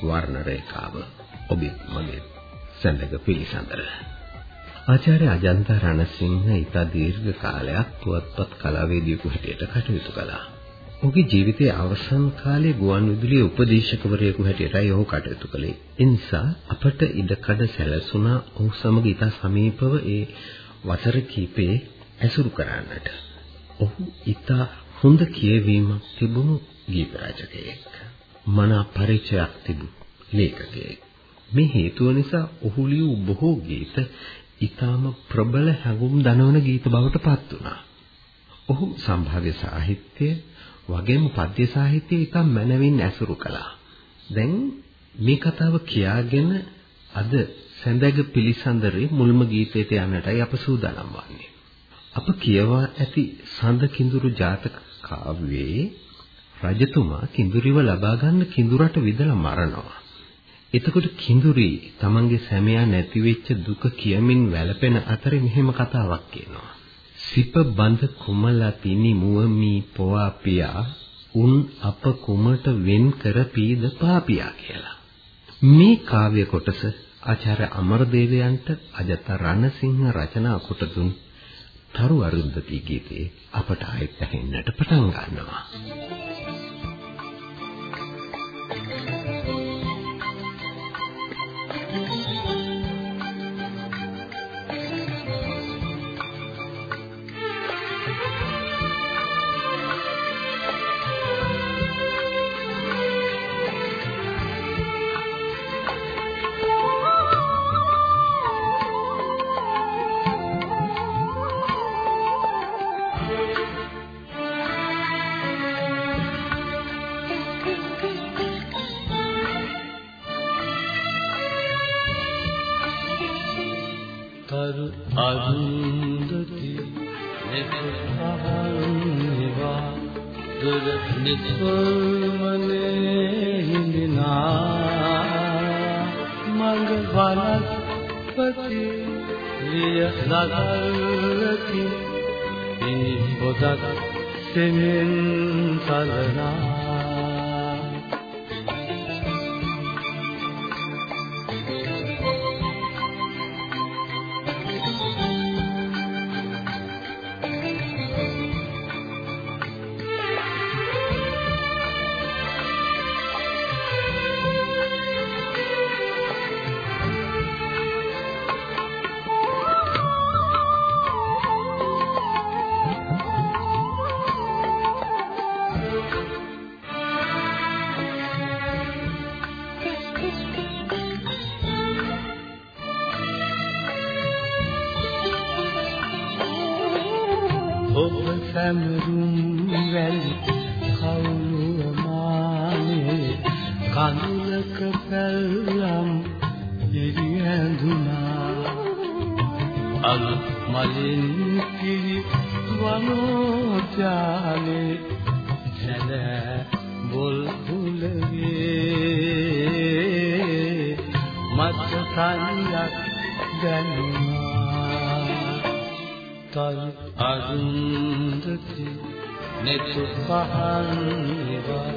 වර්ණ රේඛාව ඔබේ මගේ සඳක පිළිසඳර ආචාර්ය අජන්ත රණසිංහ ඊට දීර්ඝ කාලයක් පුවත්පත් කලාවේදියෙකු හැටියට කටයුතු කළා. ඔහුගේ ජීවිතයේ අවසන් කාලයේ ගුවන්විදුලියේ උපදේශකවරයෙකු හැටියටයි ඔහු කටයුතු කළේ. ඒ නිසා අපට ඉඩකඩ සැලසුණා ඔහු සමග ඊට සමීපව ඒ වසර කිහිපේ ඇසුරු කරන්නට. ඔහු ඊට හොඳ කියවීමක් තිබුණු ගීත රචකයෙක්. මන පරිචයක් තිබු ලේඛකයෙක්. මේ හේතුව නිසා ඔහු ලියූ බොහෝ ගීත ඊටාම ප්‍රබල හැඟුම් දනවන ගීත බවට පත් වුණා. ඔහු සම්භාව්‍ය සාහිත්‍ය වගේම පද්‍ය සාහිත්‍යය ඊටම මනවින් ඇසුරු කළා. දැන් මේ කතාව කියාගෙන අද සැඳැග පිළිසඳරේ මුල්ම ගීතයට යන්නටයි අප සූදානම් වන්නේ. අප කියවා ඇති සඳ කිඳුරු ජාතක කාව්‍යයේ රජතුමා කිඳුරිව ලබා ගන්න කිඳුරට විදලා මරනවා. එතකොට කිඳුරි තමන්ගේ සැමියා නැති වෙච්ච දුක කියමින් වැළපෙන අතරේ මෙහෙම කතාවක් කියනවා. සිප බඳ කුමලා තිනි මුවමි පොවාපියා උන් අප කුමට වෙන් කර පීද පාපියා කියලා. මේ කාව්‍ය කොටස ආචාර්ය අමරදේවයන්ට අජත රණසිංහ රචනා කොට දුන් තරු අරුන්දති ගීතේ අපට ආයෙත් ඇහෙන්නට පටන් ගන්නවා. ඔබ සැමරුම් වැලි කවුළුව මානේ කඳුලක පැල්ලම් ඉරි ඇඳුනා අලු මලින් කිරි වනෝජානේ සැලෑ බොල් කුලගේ මත් සංයක් දැනුනා තල් අරුන්දති නෙතු පහන්නිවා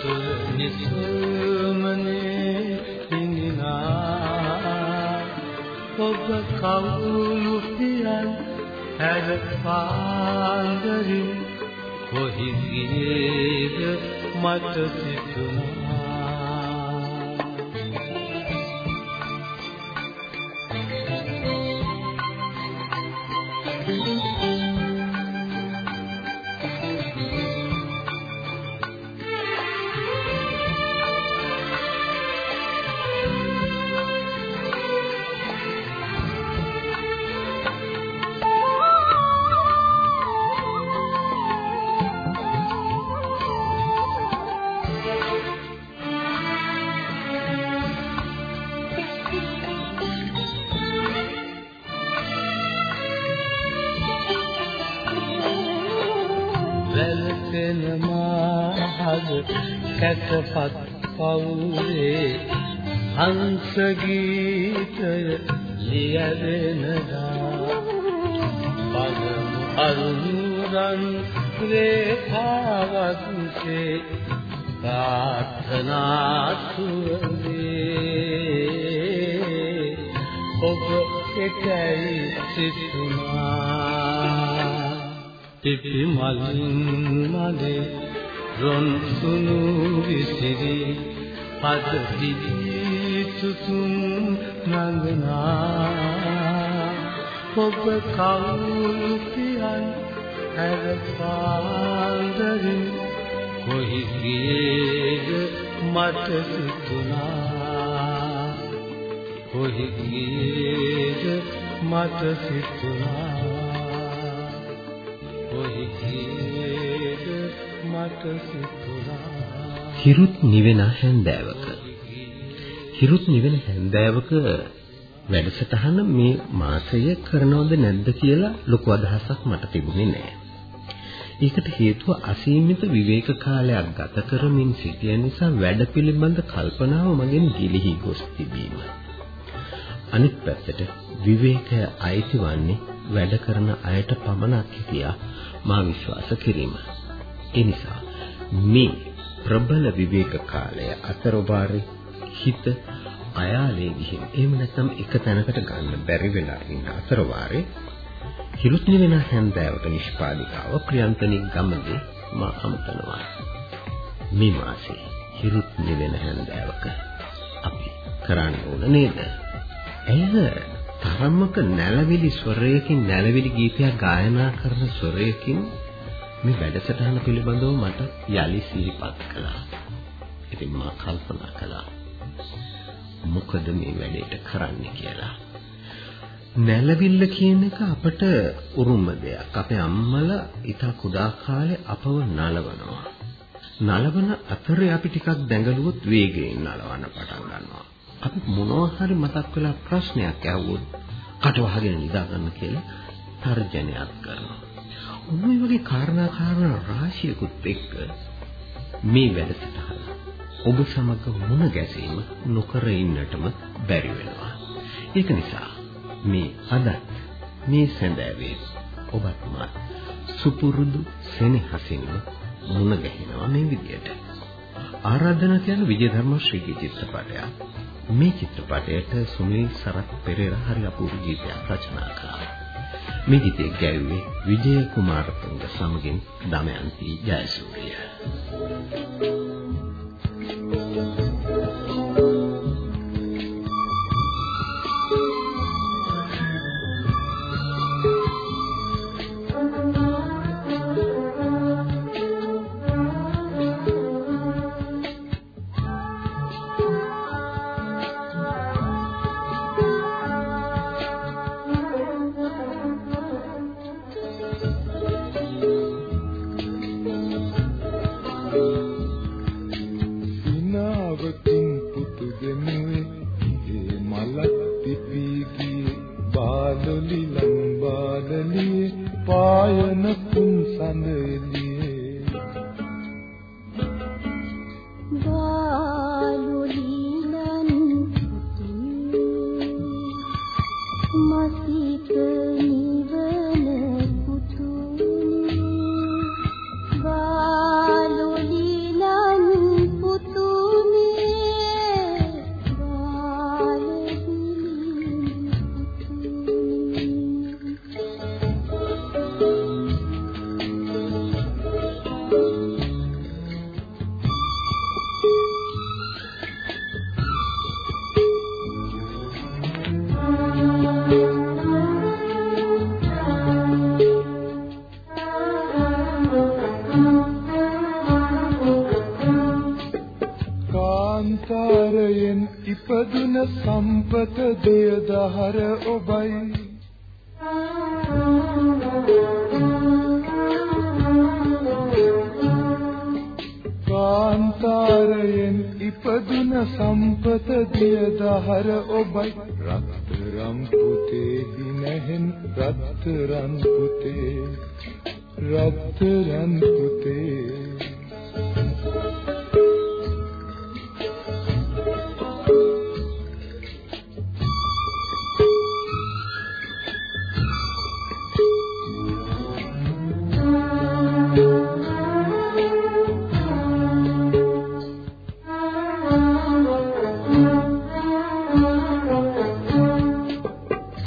තුල නිසමනේ හිඳිනා ඔබ කවුරු පියන් හැර පාන්දරින් කොහි ගියේද මට සිතුනා කැටපත් පවුරේ හංස ගීතය ලියදෙනදා. පදමු අරුණුරන් රේඛාවත්සේ ප්‍රාර්ථනා සුවඳේ ඔබ එකයි සිතුනා පිපි මලින් මලේ රොන් සුනු විසිරි. පද දිවි සුසුම් නංගනා ඔබ කවුරු කියන් හැර පාන්දරින් කොහි ගියේද මට සිතුනා කොහි ගියේද මට සිතුනා හිරුත් නිවෙන හැන්දෑවක හිරුත් නිවෙන හැන්දෑවක වැඩසටහන මේ මාසය කරනවද නැද්ද කියලා ලොකු අදහසක් මට තිබුණේ නෑ. ඒකට හේතුව අසීමිත විවේක කාලයක් ගත කරමින් සිටිය නිසා වැඩ පිළිබඳ කල්පනාව මගෙන් ගිලිහි ගොස් තිබීම. අනිත් පැත්තට විවේකය අයිති වන්නේ වැඩ කරන අයට පමණක් කියා මා විශ්වාස කිරීම. ඒ නිසා මේ ප්‍රබල විවේක කාලය අතරවාරේ හිත අයාලේ ගිහින් එහෙම නැත්නම් එක තැනකට ගන්න බැරි වෙලා ඉන්න අතරවාරේ හිරුත් නිවෙන හැන්දෑවට නිෂ්පාදිකාව ප්‍රියන්තනි ගමගේ මා අමතනවා. මේ මාසේ හිරුත් නිවෙන හැන්දෑවක අපි කරන්න ඕන නේද? එය තරමක නැලවිලි ස්වරයකින් නැලවිලි ගීතයක් ගායනා කරන ස්වරයකින් මේ වැඩසටහන පිළිබඳව මට යලි සිහිපත් කළා. ඉතින් මා කල්පනා කළා මොකද මේ වැඩේට කරන්න කියලා. නැලවිල්ල කියන එක අපට උරුම දෙයක්. අපේ අම්මලා ඊට කුඩා කාලේ අපව නලවනවා. නලවන අතරේ අපි ටිකක් දැඟලුවොත් වේගයෙන් නලවන්න පටන් ගන්නවා. අපි මොනවා හරි මතක් වෙලා ප්‍රශ්නයක් ඇහුවොත් කට වහගෙන නිදා ගන්න කියලා තර්ජනයක් කරනවා. ඔය වගේ කාරණා කාරණා රාශියකුත් එක්ක මේ වැඩසටහන ඔබ සමග මුණ ගැසීම නොකර ඉන්නටම බැරි වෙනවා. ඒක නිසා මේ අද මේ සැඳෑවේ ඔබත් මා සුපුරුදු සෙනෙහසින්ම මුණ ගැහෙනවා මේ විදියට. ආරාධනා කියන විජයධර්ම ශ්‍රී චිත්‍රපටය. මේ චිත්‍රපටයට සුනිල් සරත් පෙරේරා හරි අපූර්ව ගීතයක් රචනා කළා. මේ ගීතය ගැයුවේ විජය කුමාරතුංග සමගින් දමයන්ති ජයසූරිය. රත්තරන් පායන කුම් සඳෙලි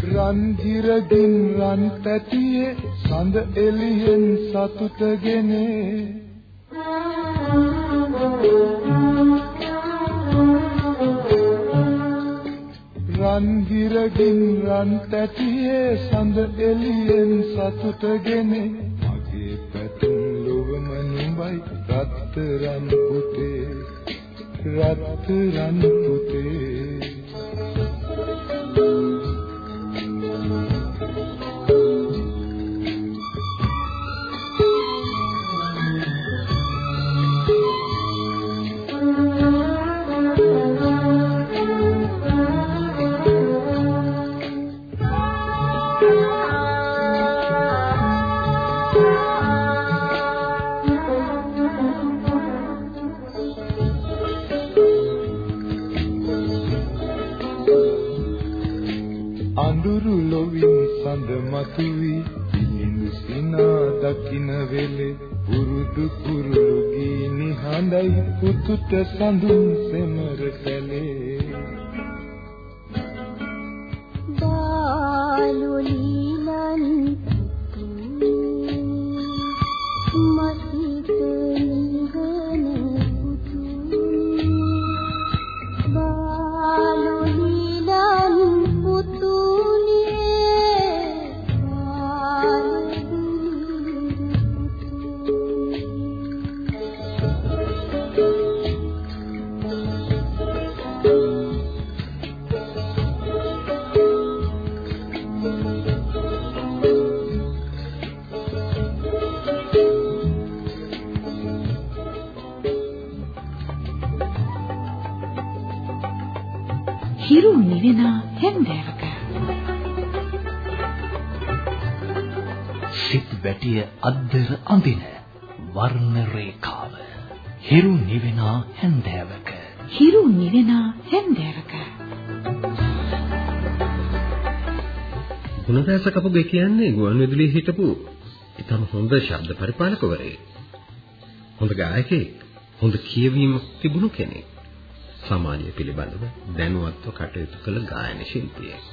රන්දිරගින් රන් පැටියේ සඳ එළියෙන් සතුටගෙන රන්දිරගින් රන් පැටියේ සඳ එළියෙන් සතුටගෙන මගේ පැතුම් ලොවම නුඹයි රත්තරන් පුතේ රත්තරන් පුතේ. වෙලේ පුරුදු කුරුළු ගී නිහඬයි පුතුට සඳුන් සෙමර කැලේ. හිරු නිවෙන හැන්දෑවක සිත් වැටිය අද්දර අඳින වර්ණ රේඛාව හිරු නිවෙන හැන්දෑවක හිරු නිවෙන හැන්දෑවක ගුණදාස කපුගේ කියන්නේ ගුවන්විදුලියේ හිටපු ඉතාම හොඳ ශබ්ද පරිපාලකවරයෙක්. හොඳ ගායකයෙක්. හොඳ කියවීමක් තිබුණු කෙනෙක්. සමාජය පිළිබඳව දැනුවත්ව කටයුතු කළ ගායන ශිල්පියෙක්.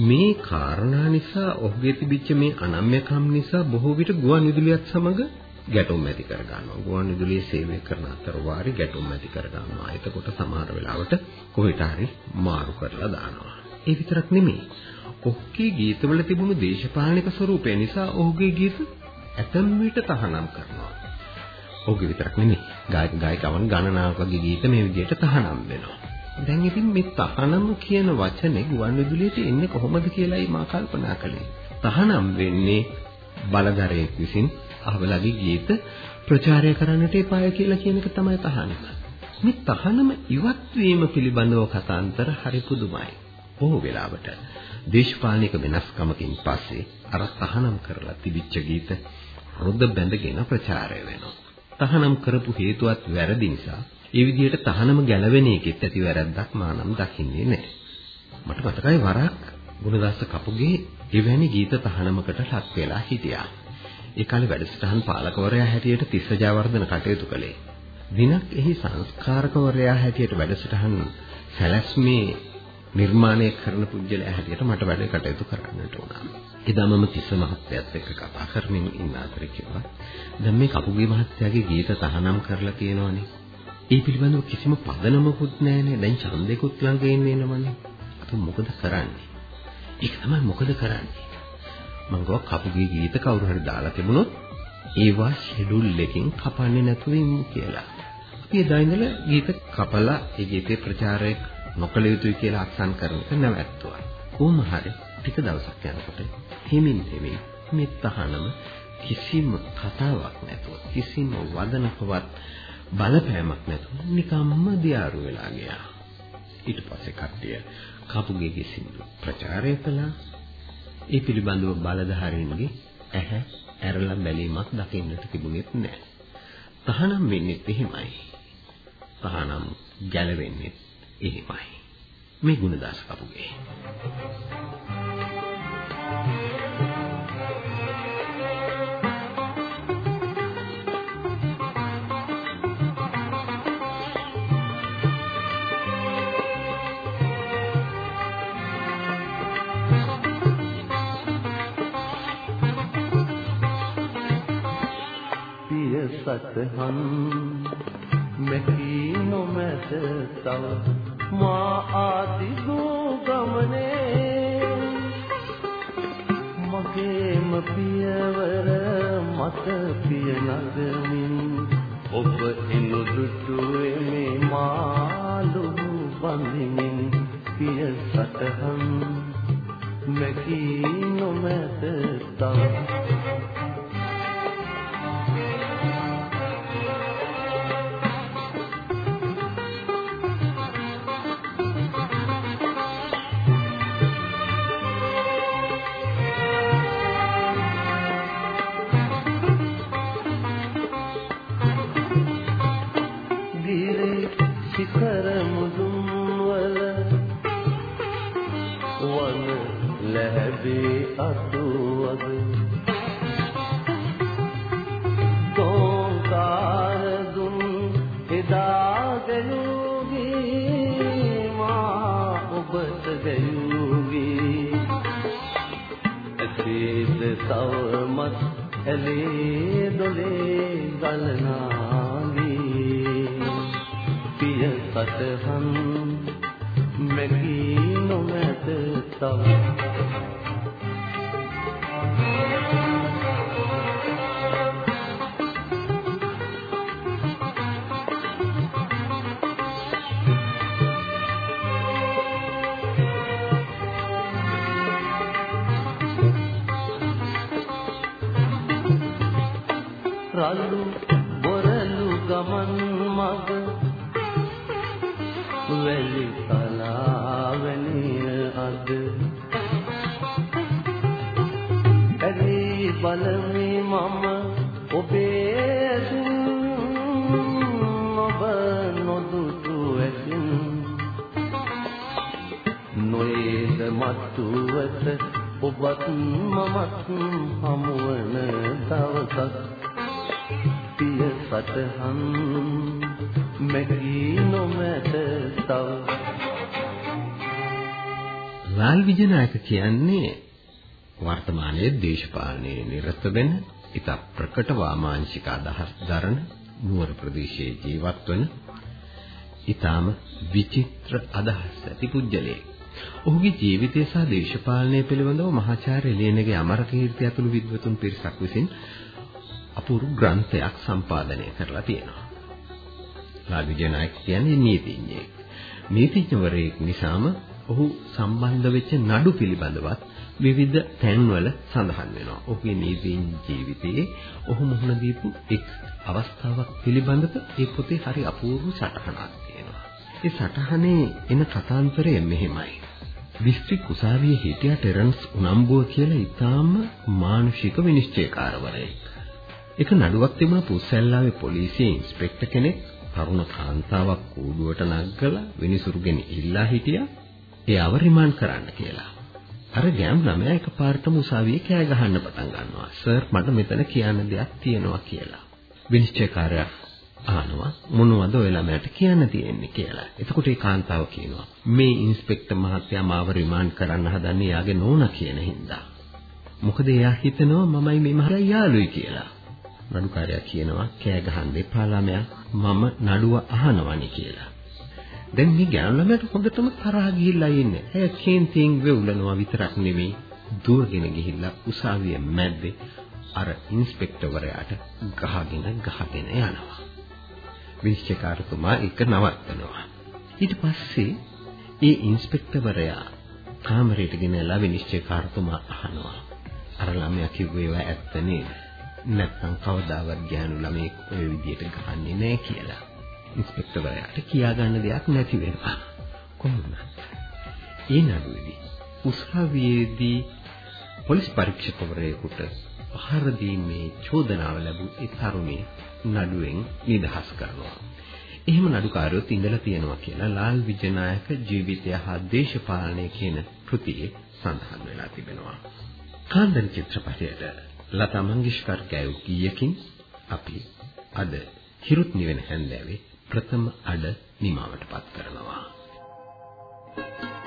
මේ කාරණා නිසා ඔහුගේ තිබිච්ච මේ අනම්‍යකම් නිසා බොහෝ විට ගුවන්විදුලියත් සමග ගැටුම් ඇති කර ගන්නවා. ගුවන්විදුලියේ සේවය කරන අතර වාරි ගැටුම් ඇති කර ගන්නවා. එතකොට සමහර වෙලාවට කොහෙට හරි මාරු කරලා දානවා. ඒ විතරක් නෙමෙයි. ඔහුගේ ගීතවල තිබුණු දේශපාලනික ස්වරූපය නිසා ඔහුගේ ගීත ඇතැම් විට තහනම් කරනවා. ඔහුගේ විතරක් නෙමෙයි. ගායක ගායිකවන් ගණනාවකගේ ගීත මේ විදිහට තහනම් වෙනවා. දැන් ඉතින් මේ තහනම් කියන වචනේ ගුවන්විදුලියට එන්නේ කොහොමද කියලායි මා කල්පනා කළේ. තහනම් වෙන්නේ බලධරයෙක් විසින් අහවලගේ ගීත ප්‍රචාරය කරන්නට එපාය කියලා කියන එක තමයි තහනම. මේ තහනම ඉවත් වීම පිළිබඳව කතාන්තර හරි පුදුමයි. බොහෝ වෙලාවට දේශපාලනික වෙනස්කමකින් පස්සේ අර තහනම් කරලා තිබිච්ච ගීත රොද බැඳගෙන ප්‍රචාරය වෙනවා. තහනම් කරපු හේතුවත් වැරදි නිසා ඒ විදිහට තහනම ගැලවෙන එකෙත් ඇති වැරද්දක් මා නම් දකින්නේ නැහැ. මට මතකයි වරක් ගුණදාස කපුගේ එවැනි ගීත තහනමකට ලක් වෙලා හිටියා. ඒ කාලේ වැඩසටහන් පාලකවරයා හැටියට තිස්ස ජයවර්ධන කටයුතු කළේ. දිනක් එහි සංස්කාරකවරයා හැටියට වැඩසටහන් සැලැස්මේ නිර්මාණය කරන පුජ්‍යලයා හැටියට මට වැඩ කටයුතු කරන්නට උනා. එදා මම තිස්ස මහත්තයත් එක්ක කතා කරමින් ඉන්න අතරේ කිව්වා දැන් මේ කපුගේ මහත්තයාගේ ගීත තහනම් කරලා තියෙනවනේ. ඒ පිළිබඳව කිසිම පදනමකුත් නැහැනේ. දැන් ඡන්දෙකුත් ළඟ එන්නේ නමනේ. අපි මොකද කරන්නේ? ඒක තමයි මොකද කරන්නේ? මම ගෝ කපුගේ ගීත කවුරු හරි දාලා තිබුණොත් ඒවා ෂෙඩියුල් එකකින් කපන්නේ නැතුව ඉමු කියලා. අපි එදා ඉඳලා ගීත කපලා ඒ ගීතේ ප්‍රචාරය නොකළ යුතුයි කියලා අත්සන් කරන එක නැවැත්තුවා. කොහොම හරි ටික දවසක් යනකොට හිමින් හිමින් මේ තහනම කිසිම කතාවක් නැතුව කිසිම වදනකවත් බලපෑමක් නැතුව නිකම්ම දියාරු වෙලා ගියා. ඊට පස්සේ කට්ටිය කපුගේගේ සින්දු ප්‍රචාරය කළා. ඒ පිළිබඳව බලධාරීන්ගේ ඇහැ ඇරලා බැලීමක් දකින්නට තිබුණෙත් නැහැ. තහනම් වෙන්නෙත් එහෙමයි. තහනම් ගැලවෙන්නෙත් එහෙමයි. මේ ගුණදාස කපුගේ. සතහන් මෙහි නොමැත තව මා ආදිගෝ ගමනේ. මගේම පියවර මත පිය නගමින් මත්තුවත ඔබත් මමත් හමුවන දවසක් පිය සතහන් මෙහි නොමැත තව රාල් විජනායක කියන්නේ වර්තමානයේ දේශපාලනයේ නිරත වෙන ඉතා ප්‍රකට වාමාංශික අදහස් දරන නුවර ප්‍රදේශයේ ජීවත් වන ඊටාම විචිත්‍ර අදහස් ඇති පුජ්‍යලේ. ඔහුගේ ජීවිතය සහ දේශපාලනය පිළිබඳව මහාචාර්ය ලියනගේ අමරකීර්ති ඇතුළු විද්වතුන් පිරිසක් විසින් අපූර්ව ග්‍රන්ථයක් සම්පාදනය කරලා තියෙනවා. රාජු ජනායක කියන්නේ නීතිඥයෙක්. නීතිඥවරයෙක් නිසාම ඔහු සම්බන්ධ වෙච්ච නඩු පිළිබඳවත් විවිධ තැන්වල සඳහන් වෙනවා. ඔහුගේ නීතිඥ ජීවිතයේ ඔහු මුහුණ දීපු එක් අවස්ථාවක් පිළිබඳව ඒ පොතේ හරි අපූර්ව සටහනක් තියෙනවා. ඒ සටහනේ එන කතාන්තරය මෙහෙමයි. දිස්ත්‍රික් උසාවියේ හිටිය ටෙරන්ස් උනම්බුව කියලා ඊටාම මානුෂික විනිශ්චයකාරවරයෙක්. එක නඩුවක් තිබුණා පුස්සැල්ලාවේ පොලිසියේ ඉන්ස්පෙක්ටර් කෙනෙක් තරුණ කාන්තාවක් කූඩුවට නගලා විනිසුරුගෙන ඉල්ලා හිටියා එයාව රිමාන්ඩ් කරන්න කියලා. අර ගෑම් ළමයා එකපාරටම උසාවියේ කෑ ගහන්න පටන් ගන්නවා. සර් මට මෙතන කියන්න දෙයක් තියෙනවා කියලා. විනිශ්චයකාරයා අහනවා මොනවද ඔය ළමයාට කියන්න තියෙන්නේ කියලා. එතකොට ඒ කාන්තාව කියනවා මේ ඉන්ස්පෙක්ටර් මහත්තයා මාව රිමාන්ඩ් කරන්න හදන්නේ යාගේ නෝනා කියන හින්දා. මොකද එයා හිතනවා මමයි මේ මහරයා යාළුයි කියලා. නඩුකාරයා කියනවා කෑ ගහන්න එපා ළමයා මම නඩුව අහනවනි කියලා. දැන් මේ ගෑනු ළමයාට හොඳටම තරහ ගිහිල්ලා ඉන්නේ. ඇය කේන්තියෙන් වෙවුලනවා විතරක් නෙවෙයි දුවගෙන ගිහිල්ලා උසාවිය මැද්දේ අර ඉන්ස්පෙක්ටර්වරයාට ගහගෙන ගහගෙන යනවා. විනිශ්චයකාරතුමා ඒක නවත්තනවා. ඊට පස්සේ ඒ ඉන්ස්පෙක්ටර්වරයා කාමරයට ගෙනලා විනිශ්චයකාරතුමා අහනවා. අර ළමයා කිව්වේ ඒවා ඇත්ත නේද? නැත්නම් කවදාවත් ගෑනු ළමෙක් ඔය විදියට ගහන්නේ නැහැ කියලා. ඉන්ස්පෙක්ටර්වරයාට කියා ගන්න දෙයක් නැති වෙනවා. කොහොමද? ඒ නඩුවේදී උසාවියේදී පොලිස් පරීක්ෂකවරයෙකුට පහර දීමේ චෝදනාව ලැබූ ඒ තරුණිය නඩුවෙන් නිදහස් කරනවා. එහෙම නඩුකාරයොත් ඉඳලා තියෙනවා කියලා ලාල් විජයනායක ජීවිතය හා දේශපාලනය කියන කෘතියේ සඳහන් වෙලා තිබෙනවා. කාන්දන් චිත්‍රපටයට ලතා මංගেশකර් කැවු ගීයකින් අපි අද හිරුත් නිවෙන හැන්දෑවේ ප්‍රථම අඩ නිමාවටපත් කරනවා. Thank you.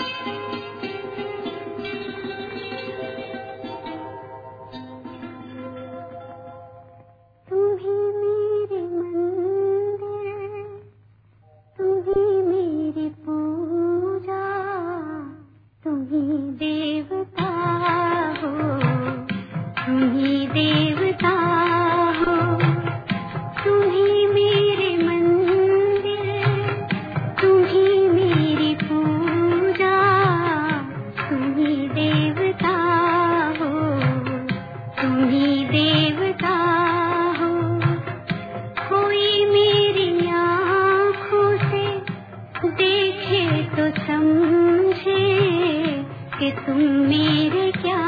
कि तुम मेरे क्या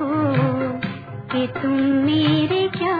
हो? कि तुम मेरे क्या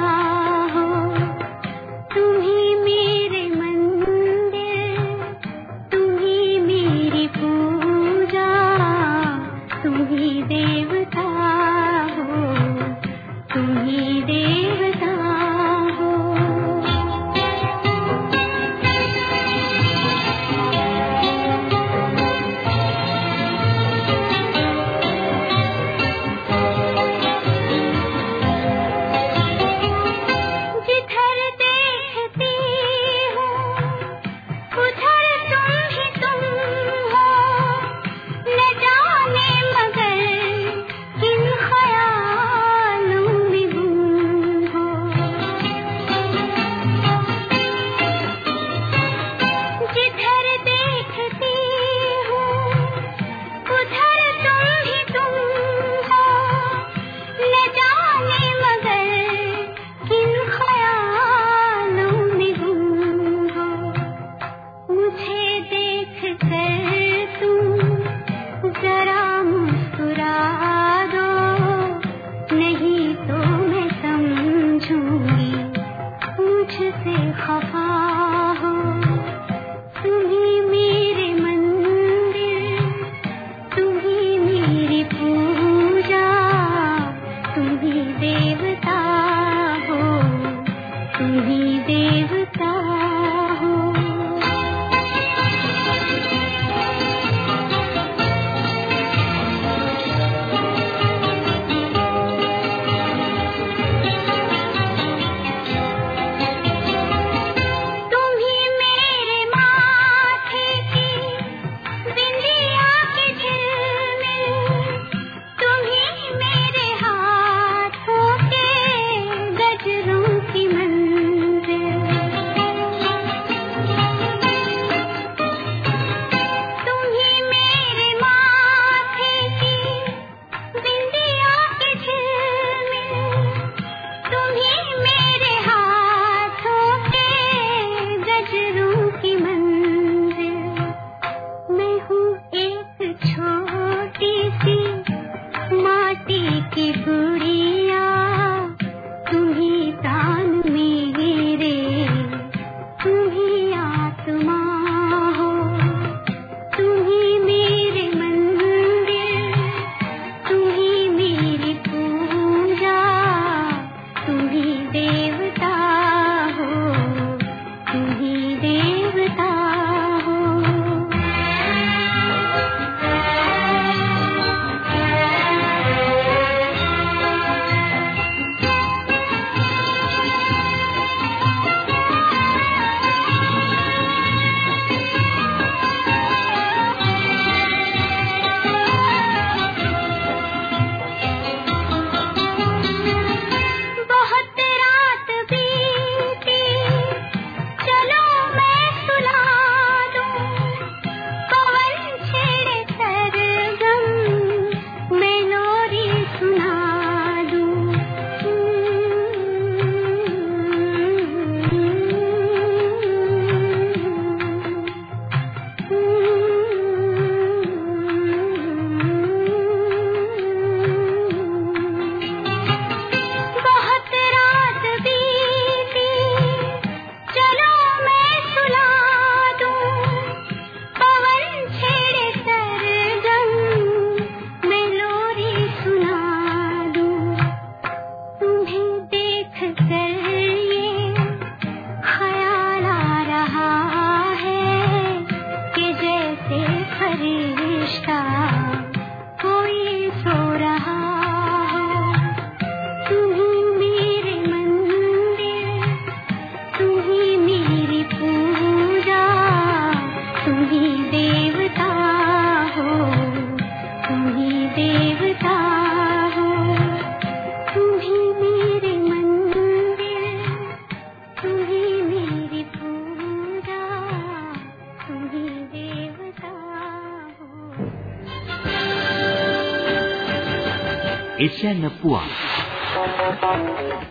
එෂැන්න පුවන්.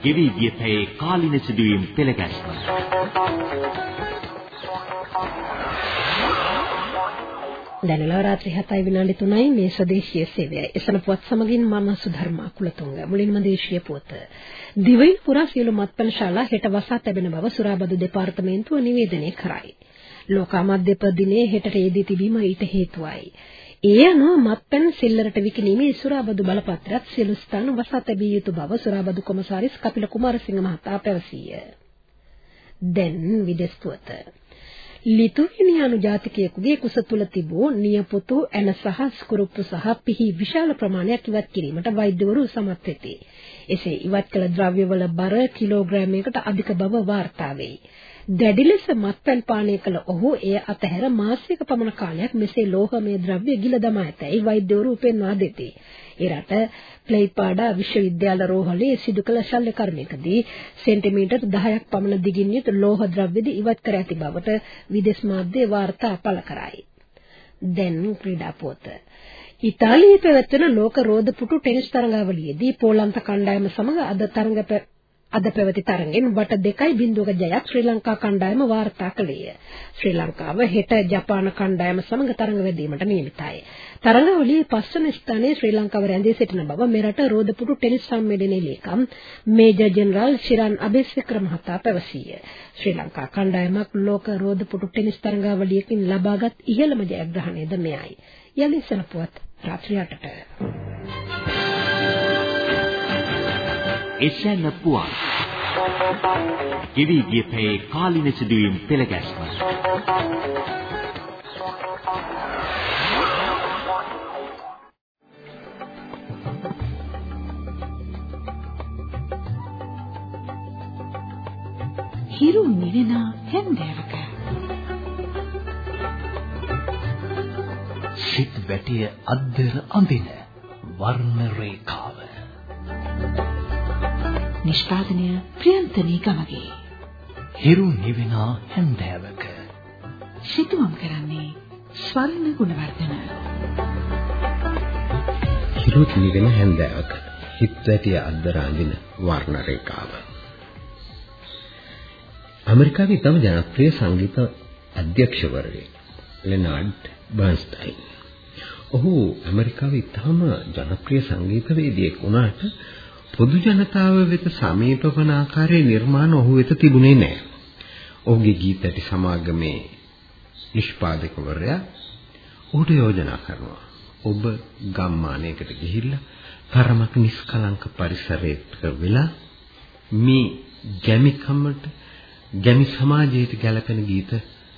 ගෙවි ගිය පැයේ කාලින සිදුවීම් පෙළගැස්ම. දැනලා රාත්‍රී 7යි විනාඩි 3යි මේ ස්වදේශීය සේවය. එසන පුවත් සමගින් මම සුධර්මා කුලතුංග. මුලින්ම දේශීය පුවත. දිවයින පුරා සියලු මත්පැන් ශාලා හෙට වසා තැබෙන බව සුරාබදු දෙපාර්තමේන්තුව නිවේදනය කරයි. ලෝකාමද්දප දිනේ හෙටට යෙදී තිබීම ඊට හේතුවයි. ඒ අනුව මත්පැන් සිල්ලරට විකිණීමේ සුරාබදු බලපත්‍රයක් සියලු ස්ථාන වසා තැබිය යුතු බව සුරාබදු කොමසාරිස් කපිල කුමාරසිංහ මහතා පැවසීය. දැන් විදෙස් පුවත. ලිතුවේනියානු ජාතිකයෙකුගේ කුස තුල තිබූ නියපොතු ඇන සහ ස්කුරුප්පු සහ පිහි විශාල ප්‍රමාණයක් ඉවත් කිරීමට වෛද්‍යවරු සමත් වෙති. එසේ ඉවත් කළ ද්‍රව්‍යවල බර කිලෝග්‍රෑමයකට අධික බව වාර්තා වෙයි. දැඩි ලෙස මත්පැන් පානය කළ ඔහු එය අතහැර මාසයක පමණ කාලයක් මෙසේ ලෝහමය ද්‍රව්‍ය ගිල දමා ඇතැයි වෛද්‍යවරු පෙන්වා දෙති. ඒ රට ප්ලේපාඩා විශ්වවිද්‍යාල රෝහලේ සිදු කළ ශල්‍ය කර්මයකදී සෙන්ටිමීටර් 10ක් පමණ දිගින් යුතු ලෝහ ද්‍රව්‍යද ඉවත් කර ඇති බවට විදේශ මාධ්‍ය වාර්තා පළ කරයි. දැන් ක්‍රීඩා පොත. ඉතාලියේ පැවැත්වෙන ලෝක රෝද පුටු ටෙනිස් තරඟාවලියේදී පෝලන්ත කණ්ඩායම සමග අද තරඟ අද පැවති තරගෙන් වට 2.0ක ජයක් ශ්‍රී ලංකා කණ්ඩායම වාර්තා කළේය. ශ්‍රී ලංකාව හෙට ජපාන කණ්ඩායම සමග තරඟ වැදීමට නියමිතයි. තරඟවලියේ පස්වන ස්ථානයේ ශ්‍රී ලංකාව රැඳී සිටින බව මෙරට රෝදපුටු ටෙනිස් සම්මේලනයේ ලේකම් මේජර් ජෙනරාල් ශිරාන් අබේසේකර මහතා පැවසීය. ශ්‍රී ලංකා කණ්ඩායමක් ලෝක රෝදපුටු ටෙනිස් තරඟාවලියකින් ලබාගත් ඉහළම ජයග්‍රහණයද මෙයයි. යලි සනපුවත් රාත්‍රී 8ට. එෂැන්න පුවන්. ගෙවි ගිය පැයේ කාලින සිදුවීම් පෙළගැස්ම. හිරු නිවෙන හැන්දෑවක සිත් වැටිය අද්දර අඳින වර්ණ රේඛාව නිෂ්පාදනය ප්‍රියන්තනී ගමගේ. හිරු නිවෙන හැන්දෑවක. සිතුවම් කරන්නේ ස්වර්ණ ගුණවර්ධන. හිරුත් නිවෙන හැන්දෑවක. හිත් වැටිය අද්දරාඳින වර්ණ රේඛාව. ඇමරිකාවේ තම ජනප්‍රිය සංගීත අධ්‍යක්ෂවරයෙක් ලෙනාඩ් බර්න්ස්ටයින්. ඔහු ඇමරිකාවේ තම ජනප්‍රිය සංගීතවේදියෙක් වුණාට පොදු ජනතාව වෙත සමීප වන ආකාරයේ නිර්මාණ ඔහු වෙත තිබුණේ නැහැ. ඔහුගේ ගීත ඇති සමාගමේ නිෂ්පාදකවරයා ඔහුට යෝජනා කරනවා. ඔබ ගම්මානයකට ගිහිල්ලා තරමක නිස්කලංක පරිසරයක වෙලා මේ ගැමිකමට ගැමි සමාජයට ගැලපෙන ගීත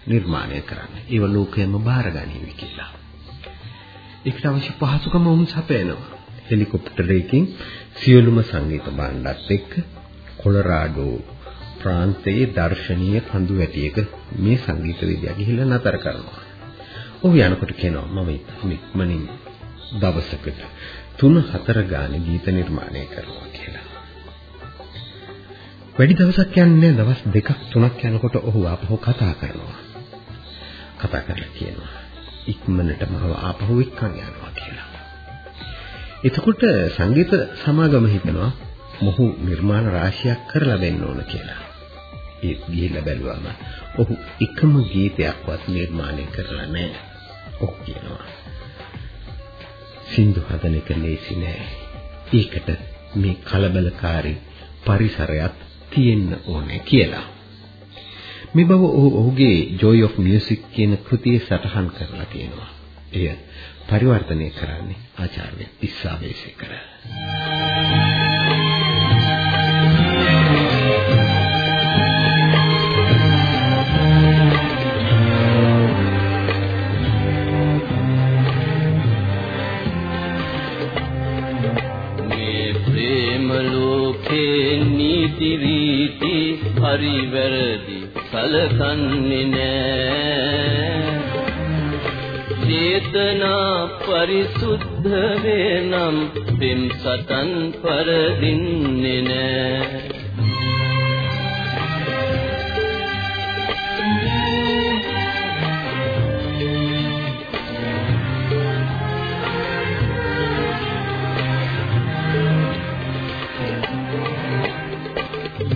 නිර්මාණය කරන්න. ඒව ලෝකයෙන්ම බාරගනිවි කියලා. ඒකට අවශ්‍ය පහසුකම වුන් සපයනවා. හෙලිකොප්ටරයකින් සියලුම සංගීත භාණ්ඩත් එක්ක කොලරාඩෝ ප්‍රාන්තයේ දර්ශනීය කඳු වැටියක මේ සංගීත විද්‍යාව ගිහිල්ලා නතර කරනවා. ඔහු යනකොට කියනවා මම ඉක්මනින් දවසකට 3-4 ගානේ ගීත නිර්මාණය කරනවා කියලා. වැඩි දවසක් යන්නේ දවස් දෙකක් තුනක් යනකොට ඔහු ආපහු කතා කරනවා. කතා කරලා කියනවා ඉක්මනට මම ආපහු එක්කන් යනවා කියලා. එතකොට සංගීත සමාගම හිතනවා මොහු නිර්මාණ රාශියක් කරලා දෙන්න ඕන කියලා. ඒ ගිහිල්ලා බැලුවම ඔහු එකම ගීතයක්වත් නිර්මාණය කරලා නැහැ. ඔහු කියනවා. සින්දු හදන එක ලේසි නෑ. ඒකට මේ කලබලකාරී පරිසරයක් තියෙන්න ඕනේ කියලා. මේ බව ඔහු ඔහුගේ Joy of Music කියන කෘතියේ සටහන් කරලා තියෙනවා. එය පරිවර්තනය කරන්නේ ආචාර්ය ඉස්සාවේසේකර. නීති රීති හරි වැරදි සලකන්නේ නෑ චේතනා පරිසුද්ධ වේනම් බිම් සතන් පරදින්නේ නෑ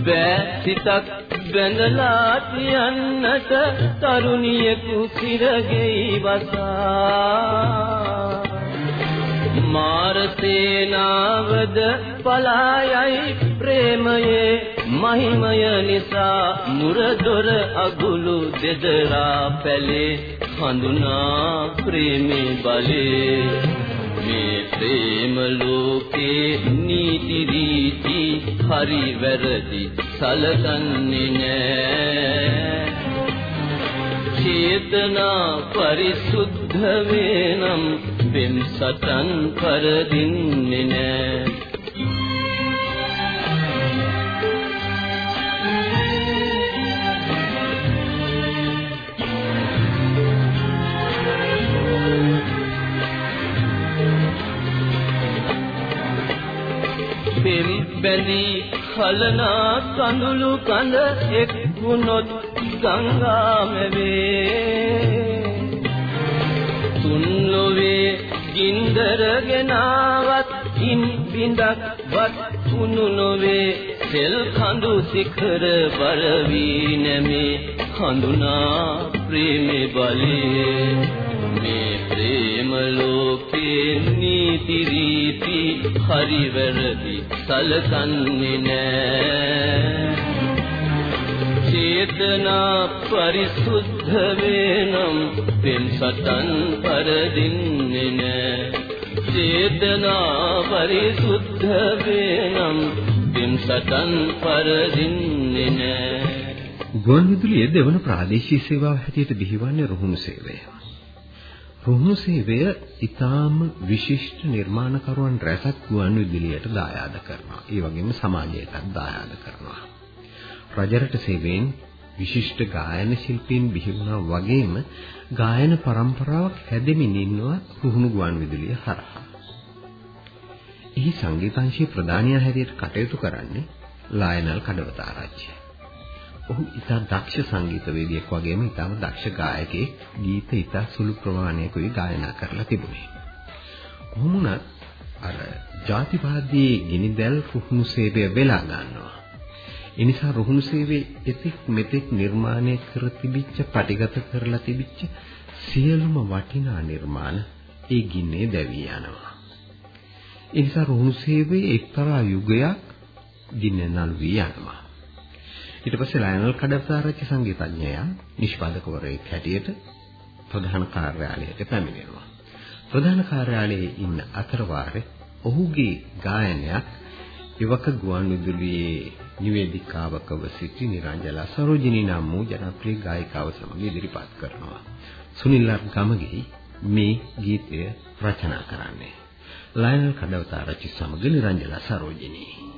බෑ සිතක් බැඳලා තියන්නට තරුණියෙකු සිරගෙයි වසා. මාර සේනාවද පලායයි ප්‍රේමයේ මහිමය නිසා මුරදොර අගුළු දෙදරා පැලේ හඳුනා ප්‍රේමේ බලේ. මේ ප්‍රේම ලෝකේ නීති රීති හරි වැරදි සලකන්නේ නෑ. චේතනා පරිසුද්ධ වේනම් වෙම් සතන් පරදින්නේ නෑ. බැඳී කලනා කඳුළු කඳ එක් වුනොත් ගංගාමවේ. තුන් ලොවේ ගින්දර ගෙනාවත් ඉන් බිඳක් වත් උණු නොවේ. සෙල් කඳු සිඛර බර වී නැමේ හඳුනා ප්‍රේමේ බලේ මේ ප්‍රේම ලෝකේ නීති රීති හරි වැරදි සලකන්නේ නෑ. චේතනා පරිසුද්ධ වේනම් පෙම් සතන් පරදින්නේ නෑ. චේතනා පරිසුද්ධ වේනම් පෙම් සතන් පරදින්නේ නෑ. ගුවන්විදුලියේ දෙවන ප්‍රාදේශීය සේවාව හැටියට බිහිවන්නේ රුහුණු සේවය. රුහුණු සේවය ඊටාම විශිෂ්ට නිර්මාණකරුවන් රැසක් ගුවන් විදුලියට දායාද කරනවා. ඒ වගේම සමාජයටත් දායාද කරනවා. රජරට සේවයෙන් විශිෂ්ට ගායන ශිල්පීන් බිහි වුණා වගේම ගායන પરම්පරාවක් හැදෙමින් ඉන්නවා රුහුණු ගුවන් විදුලිය හරහා. එහි සංගීතංශයේ ප්‍රධානියා හැටියට කටයුතු කරන්නේ ලායනල් කඩවතාරාච්චි. ඔහු ඉතා දක්ෂ සංගීතවේදියෙක් වගේම ඉතාම දක්ෂ ගායකයෙක් ගීත ඉතා සුළු ප්‍රමාණයකයි ගායනා කරලා තිබුණේ. කොහොමුණත් අර ජාතිවාදී ගිනිදැල් රුහුණු සේවය වෙලා ගන්නවා. ඒ නිසා රුහුණු සේවයේ එතෙක් මෙතෙක් නිර්මාණය කර තිබිච්ච පටිගත කරලා තිබිච්ච සියලුම වටිනා නිර්මාණ ඒ ගින්නේ දැවී යනවා. ඒ නිසා රුහුණු සේවයේ එක්තරා යුගයක් ගින්න නල් වී යනවා. ඊට පස්සේ ලයනල් කඩවතාරච්චි සංගීතඥයා නිෂ්පාදකවරයෙක් හැටියට ප්‍රධාන කාර්යාලයට පැමිණෙනවා. ප්‍රධාන කාර්යාලයේ ඉන්න අතර වාරේ ඔහුගේ ගායනයක් ඉවක ගුවන් විදුලියේ නිවේදිකාවකව සිටි නිරංජලා සරෝජිනී නම් වූ ජනප්‍රිය ගායිකාව සමග ඉදිරිපත් කරනවා. සුනිල් ගමගේ මේ ගීතය රචනා කරන්නේ. ලයනල් කඩවතාරච්චි සමග නිරංජලා සරෝජිනී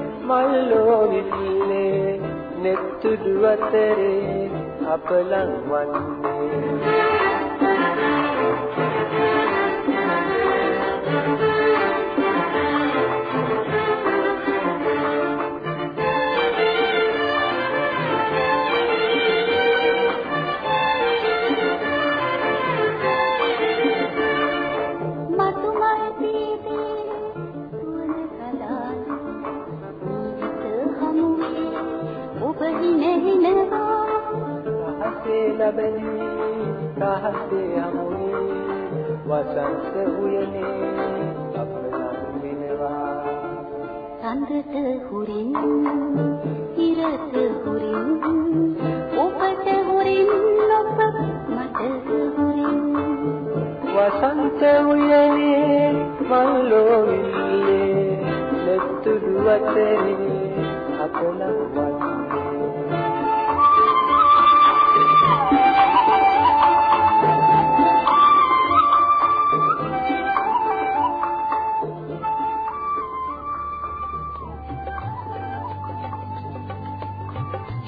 මල්ලෝ විල්ලේ නෙත්තුඩු අතරේ අපලං වන්නේ. ලබැඳි රහසේ හමුවේ වසන්ත උයනේ අප නම් වෙනවා සඳට හුරින් ඉරත හුරින් ඔබට හුරින් ඔබ මට හුරින්. වසන්ත උයනේ මල්ලෝ විල්ලේ ලෙත්තුඩු වතනේ අප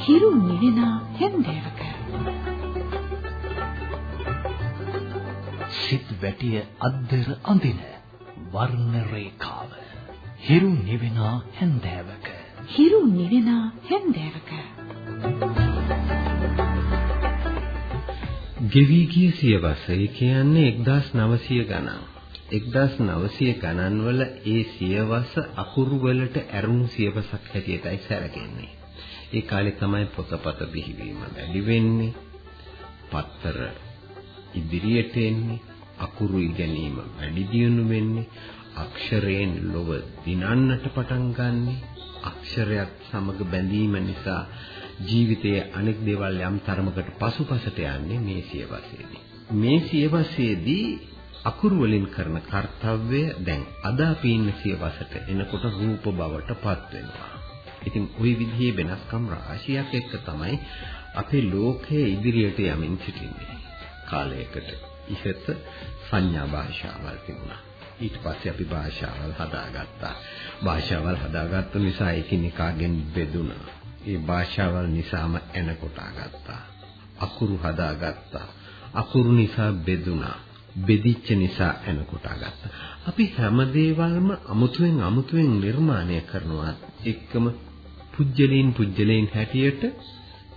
හිරු නිවෙන හැන්දෑවක සිත් වැටිය අද්දර අඳින වර්ණ රේඛාව. හිරු නිවෙන හැන්දෑවක. හිරු නිවෙන හැන්දෑවක. ගෙවි ගිය සියවස ඒ කියන්නේ 1900 ගණන්. 1900 ගණන් වල ඒ සියවස අකුරු වලට ඇරුණු සියවසක් හැටියටයි සැලකෙන්නේ ඒ කාලේ තමයි පොතපත බිහිවීම වැඩි වෙන්නේ. පත්තර ඉදිරියට එන්නේ, අකුරු ඉගෙනීම වැඩි දියුණු වෙන්නේ, අක්ෂරයෙන් ලොව දිනන්නට පටන් ගන්නෙ. අක්ෂරයක් සමග බැඳීම නිසා ජීවිතයේ අනෙක් දේවල් යම් තරමකට පසුපසට යන්නේ මේ සියවසේදී. මේ සියවසේදී අකුරු වලින් කරන කාර්යය දැන් අද අපි ඉන්න සියවසට එනකොට රූප බවට පත් වෙනවා. ඉතින් ওই විදිහේ වෙනස්කම් රාශියක් එක්ක තමයි අපේ ලෝකයේ ඉදිරියට යමින් සිටින්නේ. කාලයකට ඉහත සංඥා භාෂාවල් තිබුණා. ඊට පස්සේ අපි භාෂාවල් හදාගත්තා. භාෂාවල් හදාගත්තු නිසා එකිනෙකාගෙන් බෙදුණා. ඒ භාෂාවල් නිසාම එන කොටාගත්තා. අකුරු හදාගත්තා. අකුරු නිසා බෙදුණා. බෙදිච්ච නිසා එන කොටාගත්තා. අපි හැම දේවල්ම අමුතුවෙන් අමුතුවෙන් නිර්මාණය කරනවා එක්කම පුජ්‍යලීන් පුජ්‍යලීන් හැටියට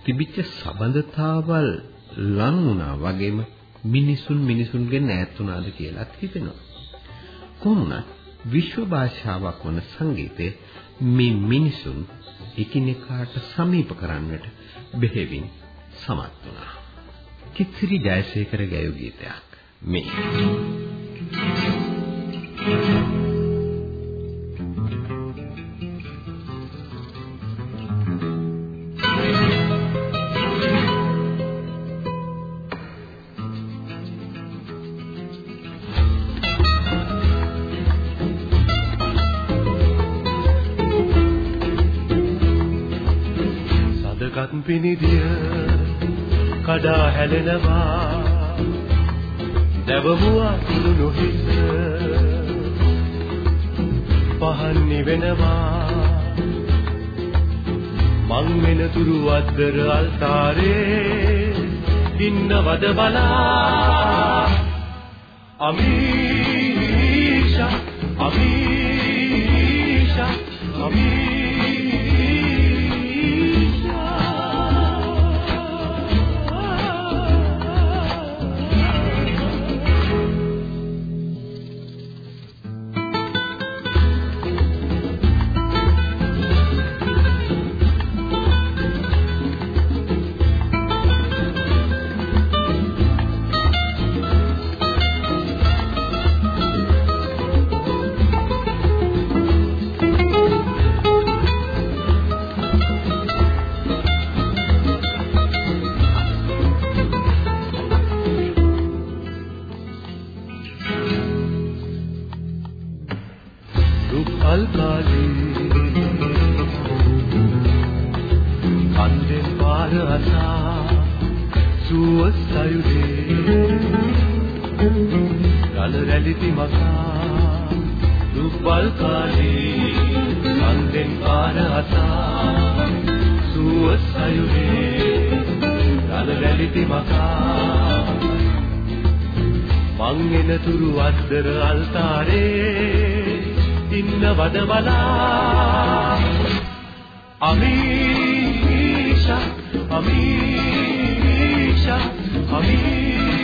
තිබිච්ච සබඳතාවල් ලං වුණා වගේම මිනිසුන් මිනිසුන්ගෙන් ඈත් වුණාද කියලාත් හිතෙනවා. කොහොමුණත් විශ්ව භාෂාවක් වන සංගීතය මේ මිනිසුන් එකිනෙකාට සමීප කරන්නට බෙහෙවින් සමත් වුණා. කිත්සිරි ජයසේකර ගැයූ ගීතයක් මේ. Thank you. පිනිදිය කඩා හැලෙනවා. දැවමුවා සුළු නොහිස පහන් නිවෙනවා මං වෙනතුරු අද්දර අල්තාරේ ඉන්නවද බලා. අමීෂා අමීෂා අමීෂා. අන්දෙන් පාර අසා සුවසයුදේ රළ රැලිති මසා දුප්පල් කාලේ අන්දෙන් පාර අසා සුවසයුදේ රළ රැලිති මකා මං එන තුරු අද්දර අල්තාරේ ඉන්න වද බලා අමී අමීෂා බලා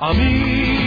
අමීෂා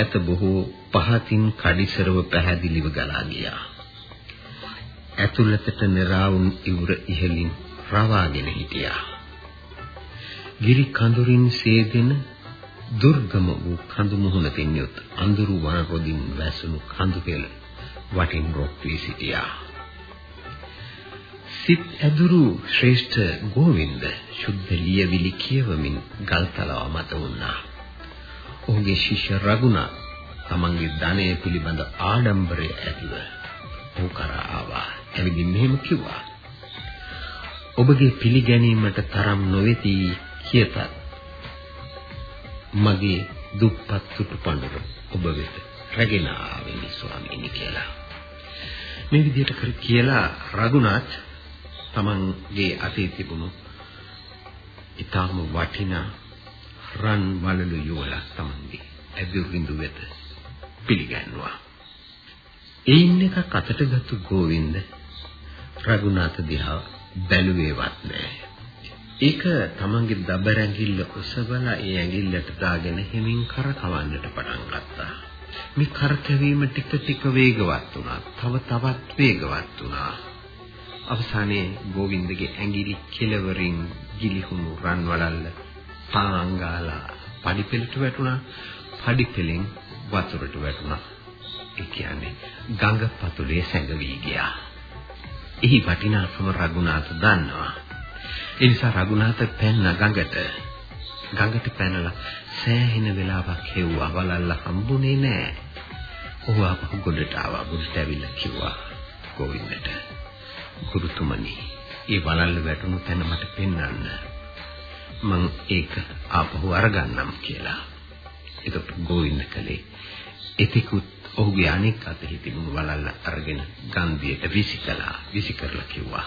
ඈත බොහෝ පහතින් කඩිසරව පැහැදිලිව ගලා ගියා. ඇතුළතට නිරාවුන් ඉවුර ඉහළින් රවාගෙන හිටියා. ගිරි කඳුරින් සේදෙන දුර්ගම වූ කඳු මුහුණකින් යුත් අඳුරු වන රොදින් වැසුණු කඳු පෙළ වටින් රොක් වී සිටියා. සිත් ඇදුරු ශ්‍රේෂ්ඨ ගෝවින්ද ශුද්ධ ලියවිලි කියවමින් ගල්තලාව මත වුණා. ඔහුගේ ශිෂ්‍ය රගුණා තමන්ගේ ධනය පිළිබඳ ආඩම්බරය ඇතිව ඔහු කරා ආවා. එවිදින් මෙහෙම කිව්වා. ඔබගේ පිළිගැනීමට තරම් නොවේති කියතත් මගේ දුප්පත් තුටු පඬුර ඔබ වෙත රැගෙන ආවෙමි ස්වාමීනි කියලා. මේ විදිහට කර කියලා රඝුනාත් තමන්ගේ අතේ තිබුණු ඊටාම වටිනා රන් වලලු යෝලා තමන්ගේ ඇදුරින්දු වෙත පිළිගන්නවා. ඒින් එකක් අතට ගත්තු ගෝවින්ද රඝුනාථ දිහා බැලුවේවත් නැහැ. ඒක තමන්ගේ දබර ඇඟිල්ල ඔසවලා ඒ ඇඟිල්ලට දාගෙන හිමින් කරකවන්නට පටන් ගත්තා. මේ කරකැවීම ටික ටික වේගවත් වුණා. තව තවත් වේගවත් වුණා. අවසානයේ ගෝවින්දගේ ඇඟිලි කෙලවරින් ගිලිහුණු රන් වලල්ල පාංගාලා පඩිපෙළට වැටුණා. පඩිපෙළෙන් වතුරට වැටුණා. ඒ කියන්නේ ගඟ පතුලේ සැඟවී ගියා. එහි වටිනාකම රඝුනාථ දන්නවා. ඒ නිසා රඝුනාථ පැන්න ගඟට. ගඟට පැනලා සෑහෙන වෙලාවක් හෙව්වා වලල්ල හම්බුනේ නෑ. ඔහු ආපහු ගොඩට ආවා. ගොඩට ඇවිල්ලා කිව්වා ගෝවින්දට ගුරුතුමනි, ඒ වලල්ල වැටුණු තැන මට පෙන්වන්න. මං ඒක ආපහු අරගන්නම් කියලා. ඒකට ගෝවින්ද කලේ එතිකුත් ඔහුගේ අනෙක් අතේ තිබුණු වලල්ල අරගෙන ගන්ධියට විසිකලා විසිකරලා කිව්වා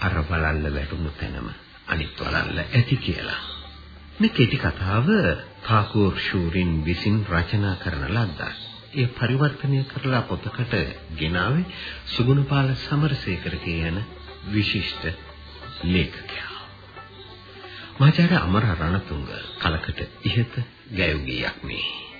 අර වලල්ල වැටුණු තැනම අනිත් වලල්ල ඇති කියලා මේ කෙටි කතාව තාකූර් ෂූරින් විසින් රචනා කරන ලද්දක්. ඒ පරිවර්තනය කරලා පොතකට ගෙනාවේ සුගුණපාල සමරසේකර කියන විශිෂ්ට ලේඛකයා. මාචාර්ය අමර රණතුංග කලකට ඉහත ගැයූ ගීයක් මේ.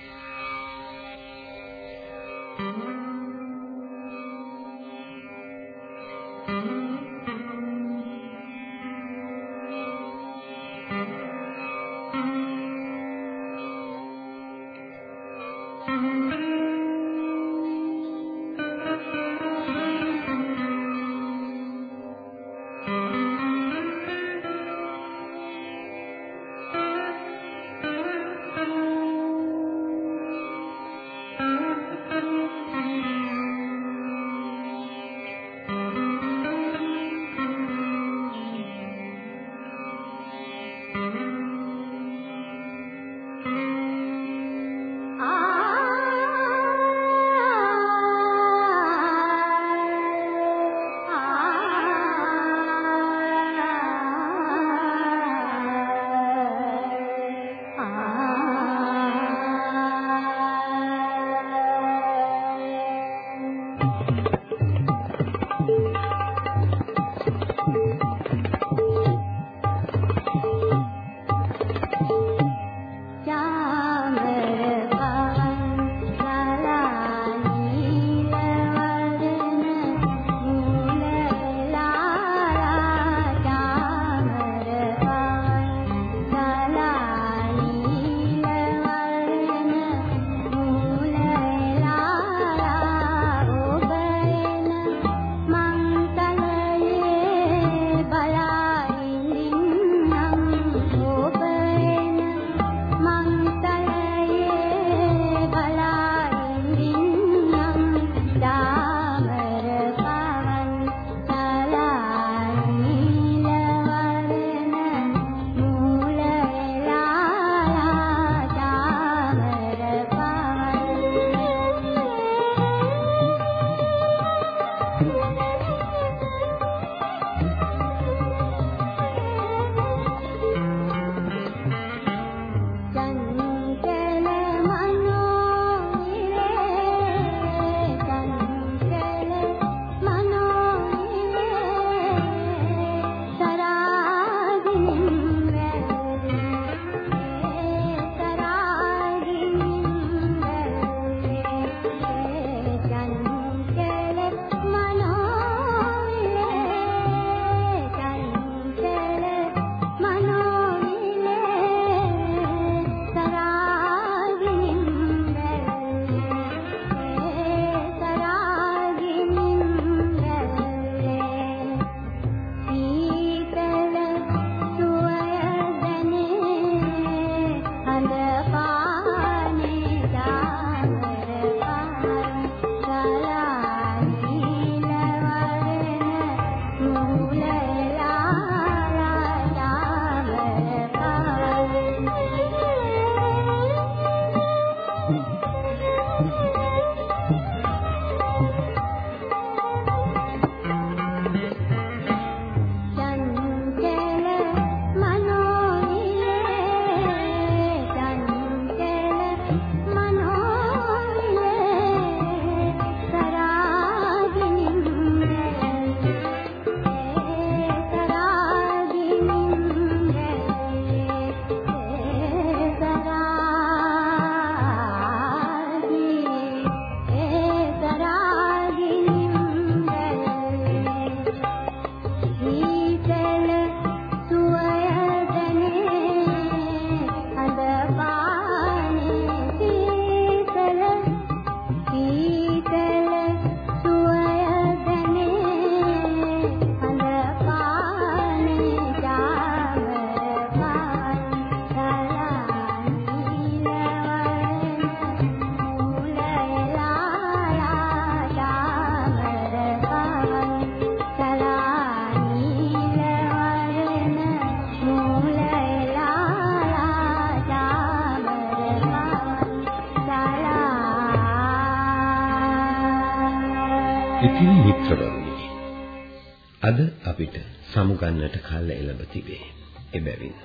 එබැවින්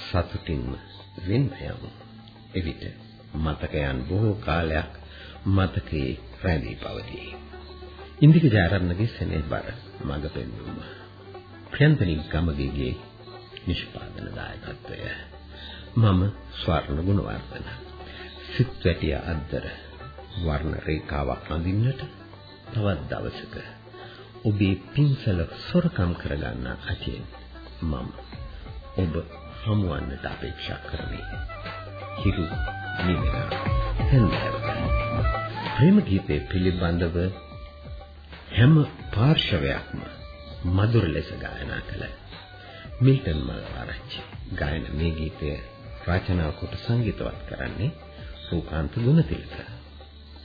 සතුටින්ම වෙන්න යමු. එවිට මතකයන් බොහෝ කාලයක් මතකයේ රැඳී පවතී. ඉන්දික ජාරන්නගේ සෙනෙහබර මඟ පෙන්වීම. ප්‍රියන්තනි ගමගේගේ නිෂ්පාදන දායකත්වය. මම ස්වර්ණ ගුණවර්ධන. සිත් වැටිය අද්දර වර්ණ රේඛාවක් අඳින්නට තවත් දවසක ඔබේ පින්සල සොරකම් කරගන්න අතින් මම ඔබ හමුවන්නට අපේක්ෂා කරමි. හිරු නිමෙලා හන්දරක. ප්‍රේම ගීතේ පිළිබඳව හැම පාර්ශවයක්ම මధుර ලෙස ගායනා කළ මිල්ටන් මල්ආරච්චි ගායන මේ ගීතය රචනා කොට සංගීතවත් කරන්නේ සූකාන්ත ගුණතිලක.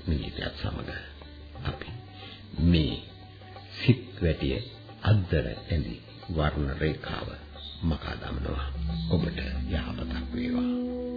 මේ ගීතයත් සමග අපි මේ සිත් වැටිය අද්දර ඇඳි වර්ණ රේඛාව මකා දමනවා. ඔබට යහපතක් වේවා.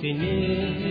සිනේ